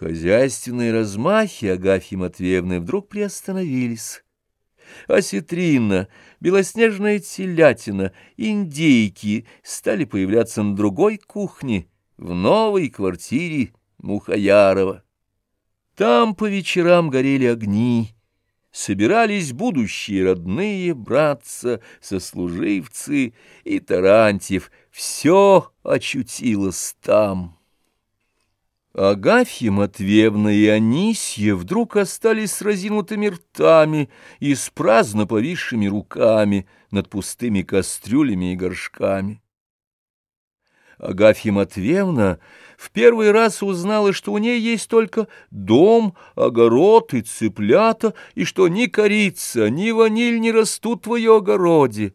Хозяйственные размахи Агафьи Матвеевны вдруг приостановились. Осетрина, белоснежная телятина, индейки стали появляться на другой кухне, в новой квартире Мухаярова. Там по вечерам горели огни, собирались будущие родные, братца, сослуживцы и Тарантьев. Все очутилось там. Агафья Матвеевна и Анисья вдруг остались с разинутыми ртами и с праздно повисшими руками над пустыми кастрюлями и горшками. Агафья Матвеевна в первый раз узнала, что у ней есть только дом, огород и цыплята, и что ни корица, ни ваниль не растут в ее огороде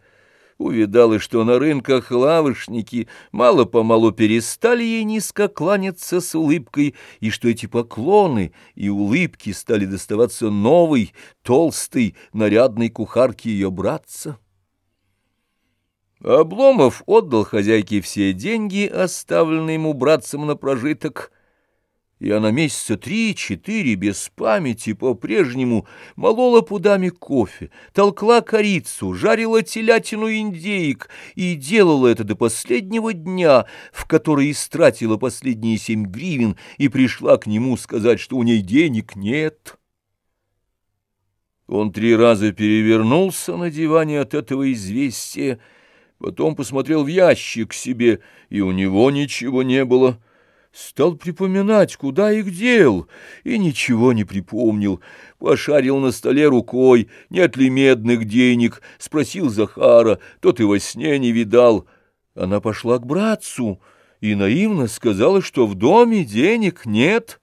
увидала, что на рынках лавочники мало-помалу перестали ей низко кланяться с улыбкой, и что эти поклоны и улыбки стали доставаться новой, толстой, нарядной кухарке ее братца. Обломов отдал хозяйке все деньги, оставленные ему братцем на прожиток, и она месяца три-четыре без памяти по-прежнему молола пудами кофе, толкла корицу, жарила телятину индейк и делала это до последнего дня, в который истратила последние семь гривен и пришла к нему сказать, что у ней денег нет. Он три раза перевернулся на диване от этого известия, потом посмотрел в ящик себе, и у него ничего не было — Стал припоминать, куда их дел, и ничего не припомнил. Пошарил на столе рукой, нет ли медных денег, спросил Захара, тот и во сне не видал. Она пошла к братцу и наивно сказала, что в доме денег нет.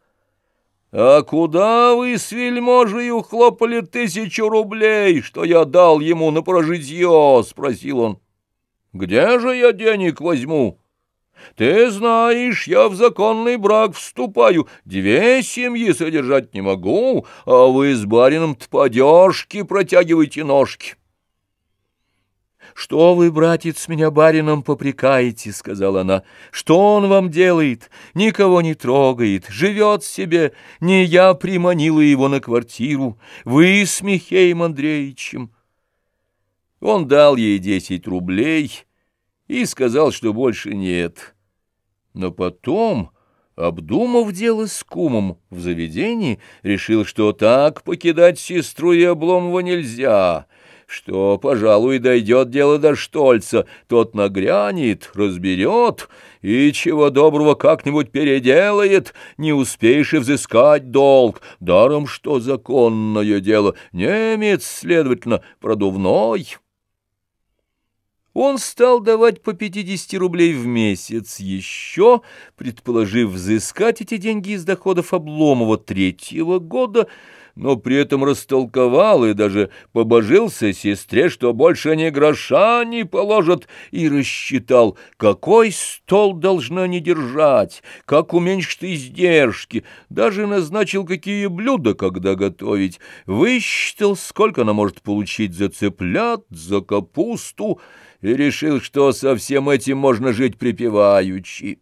«А куда вы с вельможей ухлопали тысячу рублей, что я дал ему на прожитье?» — спросил он. «Где же я денег возьму?» Ты знаешь, я в законный брак вступаю, две семьи содержать не могу, а вы с барином-то подежки протягиваете ножки. «Что вы, братец, меня барином попрекаете?» — сказала она. «Что он вам делает? Никого не трогает, живет себе. Не я приманила его на квартиру, вы с Михеем Андреевичем». Он дал ей десять рублей и сказал, что больше нет. Но потом, обдумав дело с кумом в заведении, решил, что так покидать сестру и Обломова нельзя, что, пожалуй, дойдет дело до Штольца, тот нагрянет, разберет и, чего доброго, как-нибудь переделает, не успеешь и взыскать долг, даром что законное дело, немец, следовательно, продувной». Он стал давать по 50 рублей в месяц еще, предположив взыскать эти деньги из доходов Обломова третьего года, но при этом растолковал и даже побожился сестре, что больше ни гроша не положат, и рассчитал, какой стол должна не держать, как уменьшить издержки, даже назначил, какие блюда когда готовить, высчитал, сколько она может получить за цыплят, за капусту, и решил, что со всем этим можно жить припеваючи.